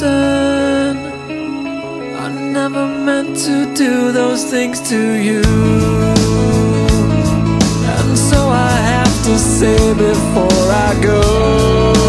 person. I never meant to do those things to you. And so I have to say before I go.